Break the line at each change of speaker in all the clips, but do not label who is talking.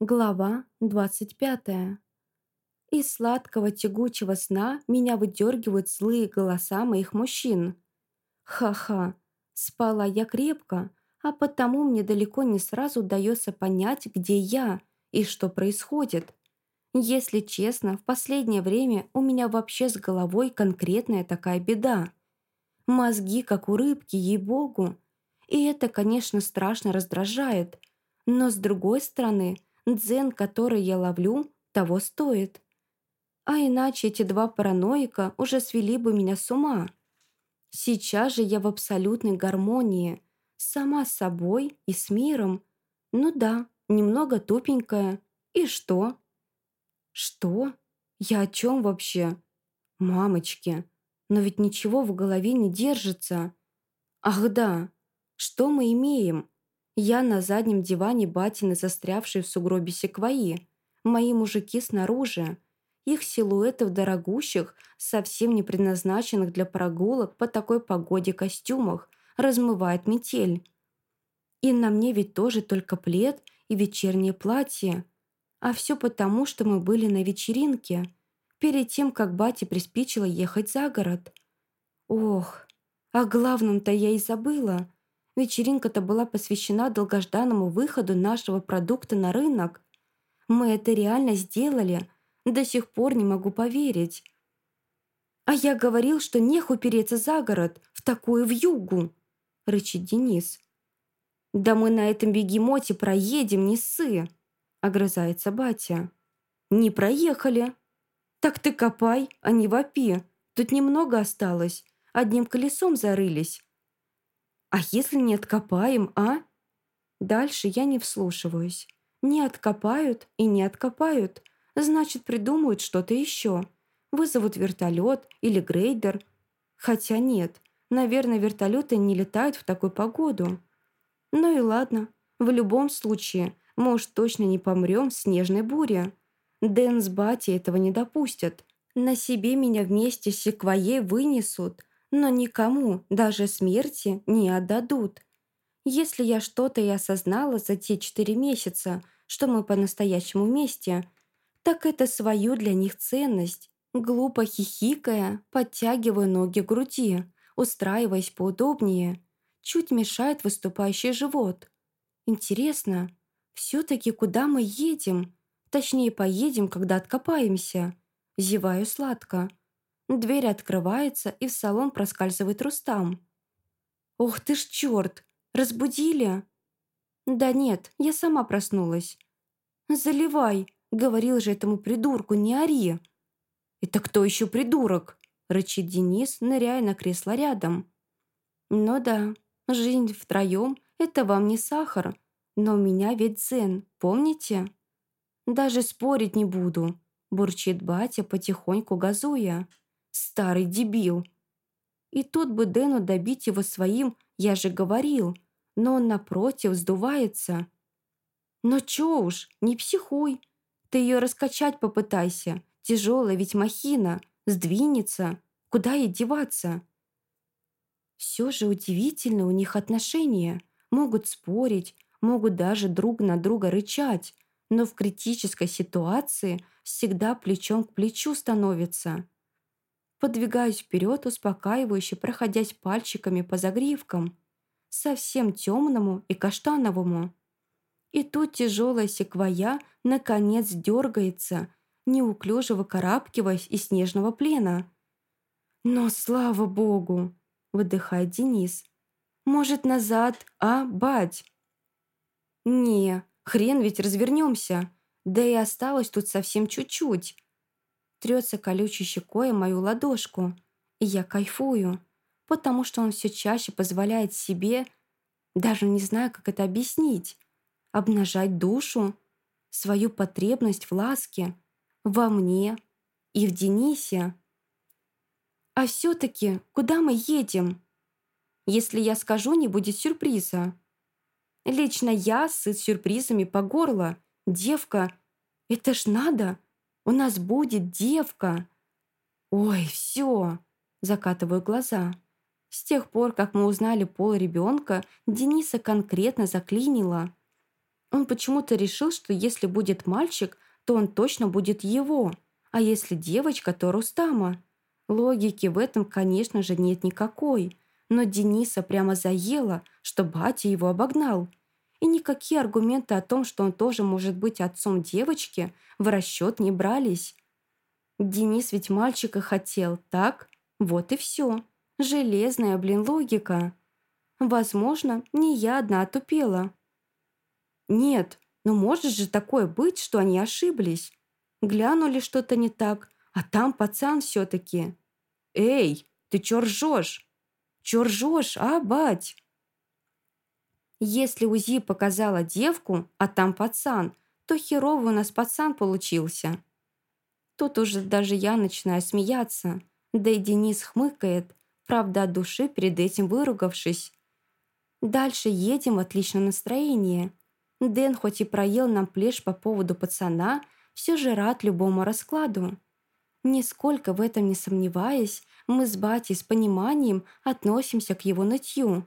Глава 25. Из сладкого тягучего сна меня выдергивают злые голоса моих мужчин. Ха-ха, спала я крепко, а потому мне далеко не сразу удается понять, где я и что происходит. Если честно, в последнее время у меня вообще с головой конкретная такая беда. Мозги, как у рыбки, ей-богу. И это, конечно, страшно раздражает. Но с другой стороны, дзен, который я ловлю, того стоит. А иначе эти два параноика уже свели бы меня с ума. Сейчас же я в абсолютной гармонии. Сама с собой и с миром. Ну да, немного тупенькая. И что? Что? Я о чем вообще? Мамочки, но ведь ничего в голове не держится. Ах да, что мы имеем? Я на заднем диване батины, застрявшей в сугробе секвои. Мои мужики снаружи. Их силуэты в дорогущих, совсем не предназначенных для прогулок по такой погоде костюмах, размывает метель. И на мне ведь тоже только плед и вечернее платье. А все потому, что мы были на вечеринке, перед тем, как бате приспичило ехать за город. Ох, о главном-то я и забыла. Вечеринка-то была посвящена долгожданному выходу нашего продукта на рынок. Мы это реально сделали. До сих пор не могу поверить. «А я говорил, что неху переться за город, в такую вьюгу!» — рычит Денис. «Да мы на этом бегемоте проедем, не ссы!» — огрызается батя. «Не проехали!» «Так ты копай, а не вопи. Тут немного осталось. Одним колесом зарылись. А если не откопаем, а? Дальше я не вслушиваюсь. Не откопают и не откопают. Значит, придумают что-то еще. Вызовут вертолет или грейдер. Хотя нет, наверное, вертолеты не летают в такую погоду. Ну и ладно. В любом случае, уж точно не помрем в снежной буре. Дэн с Бати этого не допустят. На себе меня вместе с секвоей вынесут – но никому, даже смерти, не отдадут. Если я что-то и осознала за те четыре месяца, что мы по-настоящему вместе, так это свою для них ценность. Глупо хихикая, подтягиваю ноги к груди, устраиваясь поудобнее. Чуть мешает выступающий живот. Интересно, все-таки куда мы едем? Точнее, поедем, когда откопаемся. Зеваю сладко. Дверь открывается, и в салон проскальзывает Рустам. «Ох ты ж черт! Разбудили?» «Да нет, я сама проснулась». «Заливай!» — говорил же этому придурку, не ори. «Это кто еще придурок?» — рычит Денис, ныряя на кресло рядом. «Ну да, жизнь втроем — это вам не сахар, но у меня ведь дзен, помните?» «Даже спорить не буду», — бурчит батя, потихоньку газуя. Старый дебил. И тут бы Дэну добить его своим, я же говорил, но он напротив сдувается. Но чё уж, не психуй. Ты ее раскачать попытайся. Тяжелая ведь махина. Сдвинется. Куда ей деваться? Все же удивительно у них отношения. Могут спорить, могут даже друг на друга рычать, но в критической ситуации всегда плечом к плечу становятся. Подвигаюсь вперед, успокаивающе проходясь пальчиками по загривкам, совсем темному и каштановому. И тут тяжелая секвоя наконец дергается, неуклюже выкарабкиваясь из снежного плена. «Но слава богу!» — выдыхает Денис. «Может, назад, а, бать?» «Не, хрен ведь развернемся. Да и осталось тут совсем чуть-чуть трется колючей щекой мою ладошку, и я кайфую, потому что он все чаще позволяет себе, даже не знаю, как это объяснить, обнажать душу, свою потребность в ласке, во мне и в Денисе. А все-таки куда мы едем? Если я скажу, не будет сюрприза. Лично я сыт сюрпризами по горло. Девка, это ж надо. У нас будет девка!» «Ой, все!» – закатываю глаза. С тех пор, как мы узнали пол ребенка, Дениса конкретно заклинило. Он почему-то решил, что если будет мальчик, то он точно будет его, а если девочка, то Рустама. Логики в этом, конечно же, нет никакой, но Дениса прямо заело, что батя его обогнал. И никакие аргументы о том, что он тоже может быть отцом девочки, в расчет не брались. Денис ведь мальчика хотел, так? Вот и все. Железная, блин, логика. Возможно, не я одна отупела. Нет, но может же такое быть, что они ошиблись. Глянули что-то не так, а там пацан все-таки. Эй, ты чё ржёшь? Чё ржёшь, а, бать? Если УЗИ показала девку, а там пацан, то херовый у нас пацан получился. Тут уже даже я начинаю смеяться. Да и Денис хмыкает, правда от души перед этим выругавшись. Дальше едем в отличном настроении. Дэн хоть и проел нам плешь по поводу пацана, все же рад любому раскладу. Нисколько в этом не сомневаясь, мы с батей с пониманием относимся к его нытью.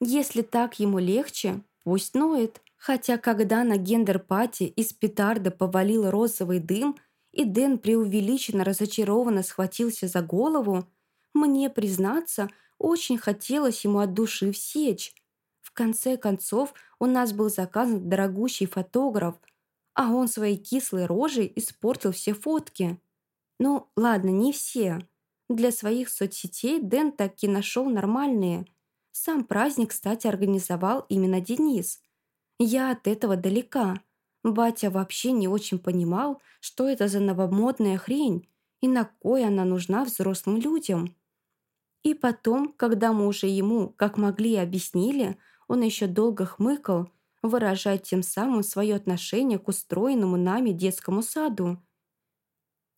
Если так ему легче, пусть ноет. Хотя когда на гендер-пати из петарды повалил розовый дым, и Дэн преувеличенно разочарованно схватился за голову, мне, признаться, очень хотелось ему от души всечь, конце концов, у нас был заказан дорогущий фотограф, а он своей кислой рожей испортил все фотки. Ну, ладно, не все. Для своих соцсетей Дэн таки нашел нормальные. Сам праздник, кстати, организовал именно Денис. Я от этого далека. Батя вообще не очень понимал, что это за новомодная хрень и на кой она нужна взрослым людям. И потом, когда мы уже ему, как могли, объяснили, он еще долго хмыкал, выражая тем самым свое отношение к устроенному нами детскому саду.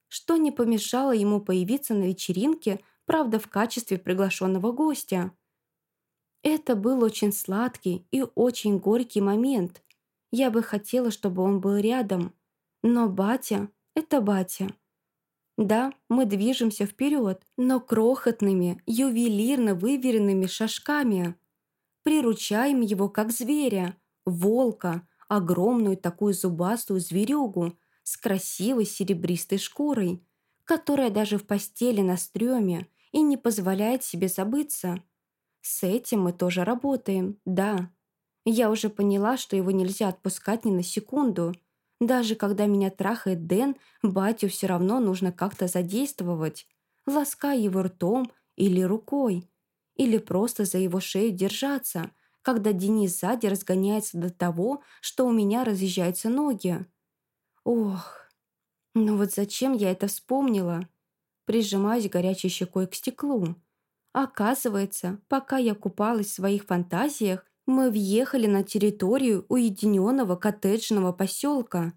Что не помешало ему появиться на вечеринке, правда, в качестве приглашенного гостя. Это был очень сладкий и очень горький момент. Я бы хотела, чтобы он был рядом. Но батя — это батя. Да, мы движемся вперед, но крохотными, ювелирно выверенными шажками приручаем его как зверя, волка, огромную такую зубастую зверюгу с красивой серебристой шкурой, которая даже в постели на стреме и не позволяет себе забыться. С этим мы тоже работаем, да. Я уже поняла, что его нельзя отпускать ни на секунду. Даже когда меня трахает Дэн, батю все равно нужно как-то задействовать, лаская его ртом или рукой или просто за его шею держаться, когда Денис сзади разгоняется до того, что у меня разъезжаются ноги. Ох, ну вот зачем я это вспомнила? Прижимаюсь горячей щекой к стеклу. Оказывается, пока я купалась в своих фантазиях, мы въехали на территорию уединенного коттеджного поселка.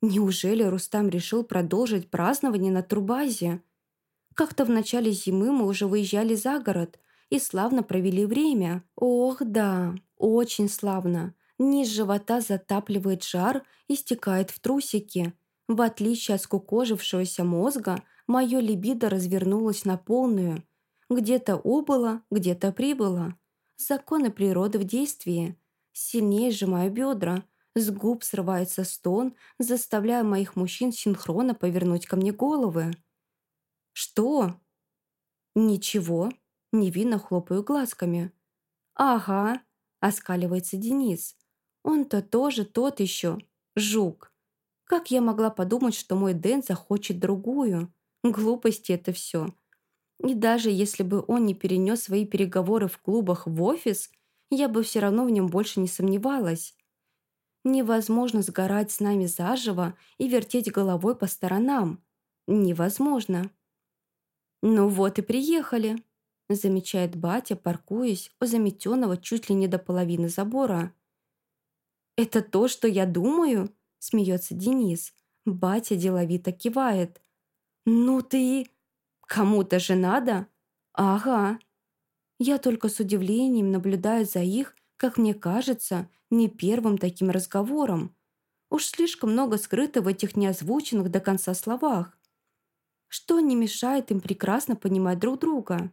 Неужели Рустам решил продолжить празднование на Трубазе? Как-то в начале зимы мы уже выезжали за город, и славно провели время. Ох, да, очень славно. Низ живота затапливает жар и стекает в трусики. В отличие от скукожившегося мозга, мое либидо развернулось на полную. Где-то убыло, где-то прибыло. Законы природы в действии. Сильнее сжимаю бедра. С губ срывается стон, заставляя моих мужчин синхронно повернуть ко мне головы. «Что?» «Ничего», Невинно хлопаю глазками. «Ага», — оскаливается Денис. «Он-то тоже тот еще. Жук. Как я могла подумать, что мой Дэн захочет другую? Глупости это все. И даже если бы он не перенес свои переговоры в клубах в офис, я бы все равно в нем больше не сомневалась. Невозможно сгорать с нами заживо и вертеть головой по сторонам. Невозможно. Ну вот и приехали замечает батя, паркуясь у заметенного чуть ли не до половины забора. «Это то, что я думаю?» – смеется Денис. Батя деловито кивает. «Ну ты... Кому-то же надо?» «Ага». Я только с удивлением наблюдаю за их, как мне кажется, не первым таким разговором. Уж слишком много скрыто в этих неозвученных до конца словах. Что не мешает им прекрасно понимать друг друга?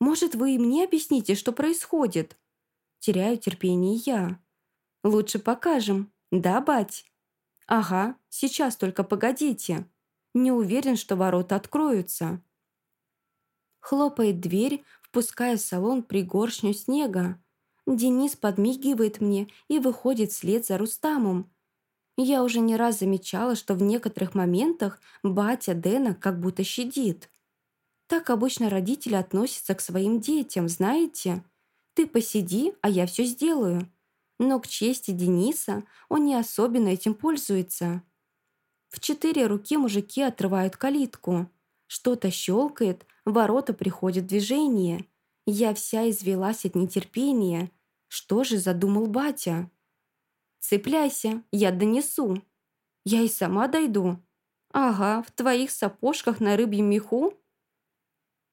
Может, вы и мне объясните, что происходит?» Теряю терпение я. Лучше покажем. Да, бать? Ага, сейчас только погодите. Не уверен, что ворота откроются. Хлопает дверь, впуская в салон пригоршню снега. Денис подмигивает мне и выходит вслед за Рустамом. Я уже не раз замечала, что в некоторых моментах батя Дэна как будто щадит. Так обычно родители относятся к своим детям, знаете? Ты посиди, а я все сделаю. Но к чести Дениса он не особенно этим пользуется. В четыре руки мужики отрывают калитку. Что-то щелкает, ворота приходят в движение. Я вся извелась от нетерпения. Что же задумал батя? «Цепляйся, я донесу». «Я и сама дойду». «Ага, в твоих сапожках на рыбьем меху?»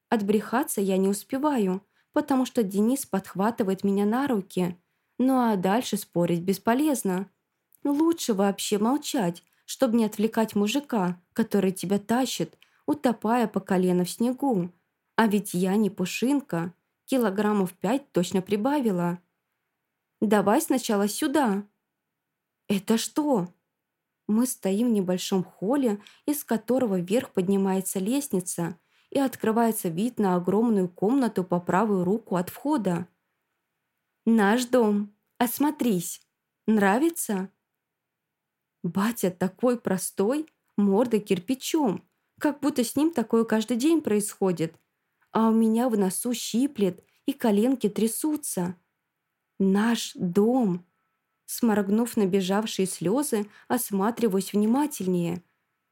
Отбрехаться я не успеваю, потому что Денис подхватывает меня на руки. Ну а дальше спорить бесполезно. Лучше вообще молчать, чтобы не отвлекать мужика, который тебя тащит, утопая по колено в снегу. А ведь я не пушинка, килограммов пять точно прибавила. «Давай сначала сюда». «Это что?» Мы стоим в небольшом холле, из которого вверх поднимается лестница и открывается вид на огромную комнату по правую руку от входа. «Наш дом. Осмотрись. Нравится?» Батя такой простой, морда кирпичом, как будто с ним такое каждый день происходит. А у меня в носу щиплет и коленки трясутся. Наш дом. Сморгнув набежавшие слезы, осматриваюсь внимательнее.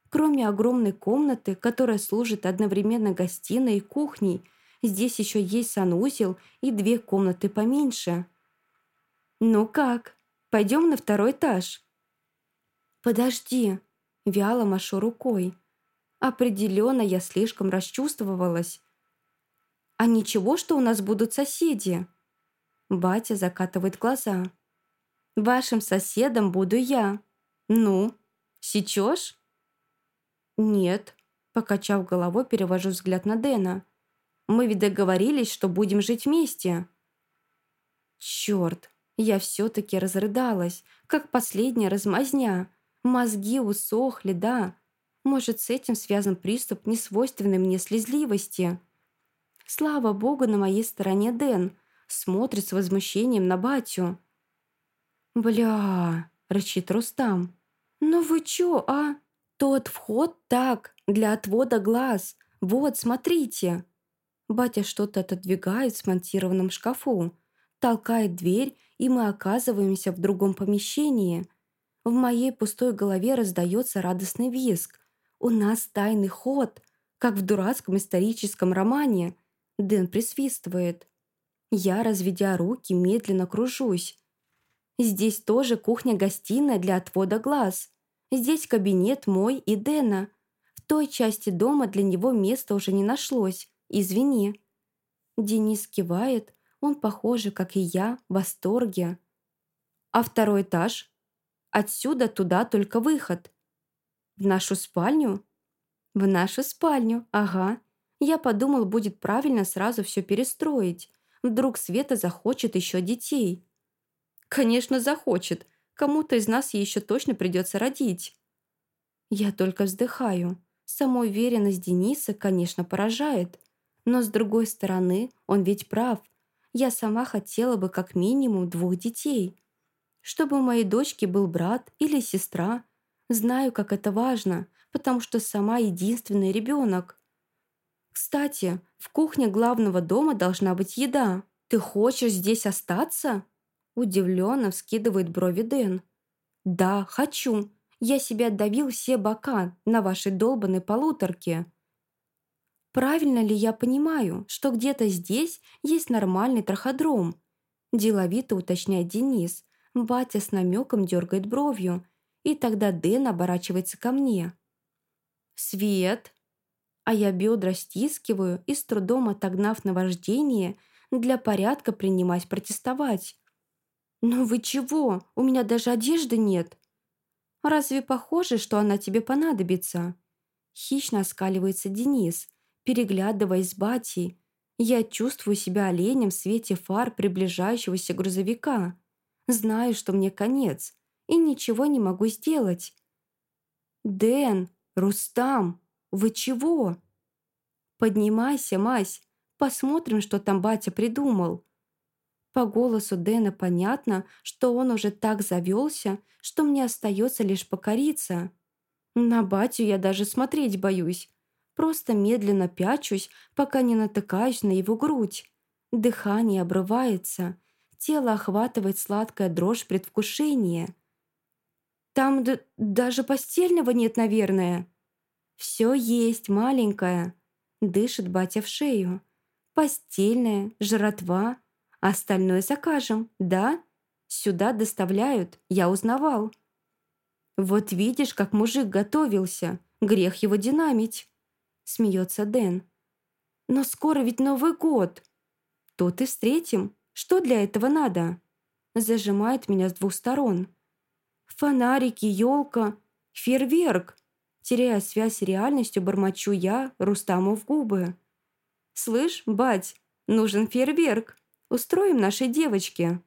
Кроме огромной комнаты, которая служит одновременно гостиной и кухней, здесь еще есть санузел и две комнаты поменьше. «Ну как? Пойдем на второй этаж?» «Подожди», — вяло машу рукой. Определенно я слишком расчувствовалась. «А ничего, что у нас будут соседи?» Батя закатывает глаза. «Вашим соседом буду я. Ну, сечешь?» «Нет», — покачав головой, перевожу взгляд на Дэна. «Мы ведь договорились, что будем жить вместе». «Черт, я все-таки разрыдалась, как последняя размазня. Мозги усохли, да. Может, с этим связан приступ несвойственной мне слезливости. Слава богу, на моей стороне Дэн. Смотрит с возмущением на батю. «Бля!» — рычит Рустам. «Ну вы чё, а? Тот вход так, для отвода глаз. Вот, смотрите!» Батя что-то отодвигает в смонтированном шкафу толкает дверь, и мы оказываемся в другом помещении. В моей пустой голове раздается радостный визг. У нас тайный ход, как в дурацком историческом романе. Дэн присвистывает. Я, разведя руки, медленно кружусь. Здесь тоже кухня-гостиная для отвода глаз. Здесь кабинет мой и Дэна. В той части дома для него места уже не нашлось. Извини. Денис кивает, он, похоже, как и я, в восторге. А второй этаж? Отсюда туда только выход. В нашу спальню? В нашу спальню, ага. Я подумал, будет правильно сразу все перестроить. Вдруг Света захочет еще детей. Конечно, захочет. Кому-то из нас ей еще точно придется родить. Я только вздыхаю. Самоуверенность Дениса, конечно, поражает. Но с другой стороны, он ведь прав я сама хотела бы как минимум двух детей. Чтобы у моей дочки был брат или сестра. Знаю, как это важно, потому что сама единственный ребенок. Кстати, в кухне главного дома должна быть еда. Ты хочешь здесь остаться? Удивленно вскидывает брови Дэн. Да, хочу. Я себя отдавил все бока на вашей долбанной полуторке. Правильно ли я понимаю, что где-то здесь есть нормальный траходром? Деловито уточняет Денис. Батя с намеком дергает бровью. И тогда Дэн оборачивается ко мне. «Свет!» А я бедра стискиваю и, с трудом отогнав наваждение, для порядка принимать протестовать. «Ну вы чего? У меня даже одежды нет!» «Разве похоже, что она тебе понадобится?» Хищно оскаливается Денис – переглядываясь с Батей. Я чувствую себя оленем в свете фар приближающегося грузовика. Знаю, что мне конец, и ничего не могу сделать. «Дэн, Рустам, вы чего?» «Поднимайся, Мась, посмотрим, что там батя придумал». По голосу Дэна понятно, что он уже так завелся, что мне остается лишь покориться. На батю я даже смотреть боюсь. Просто медленно пячусь, пока не натыкаюсь на его грудь. Дыхание обрывается. Тело охватывает сладкая дрожь предвкушения. «Там даже постельного нет, наверное». «Все есть, маленькая», — дышит батя в шею. «Постельная, жратва. Остальное закажем, да? Сюда доставляют, я узнавал». «Вот видишь, как мужик готовился. Грех его динамить», — смеется Дэн. «Но скоро ведь Новый год. Тут и встретим. Что для этого надо?» Зажимает меня с двух сторон. «Фонарики, елка, фейерверк!» Теряя связь с реальностью, бормочу я Рустаму в губы. «Слышь, бать, нужен фейерверк. Устроим нашей девочке».